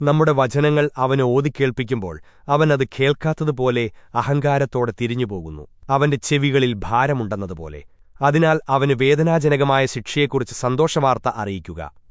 നമ്മുടെ വചനങ്ങൾ അവന് ഓതിക്കേൾപ്പിക്കുമ്പോൾ അവൻ അത് കേൾക്കാത്തതുപോലെ അഹങ്കാരത്തോടെ തിരിഞ്ഞുപോകുന്നു. അവന്റെ ചെവികളിൽ ഭാരമുണ്ടെന്നതുപോലെ. അതിനാൽ അവന് വേദനാജനകമായ ശിക്ഷയെക്കുറിച്ച് സന്തോഷവാർത്ത അറിയിക്കുക.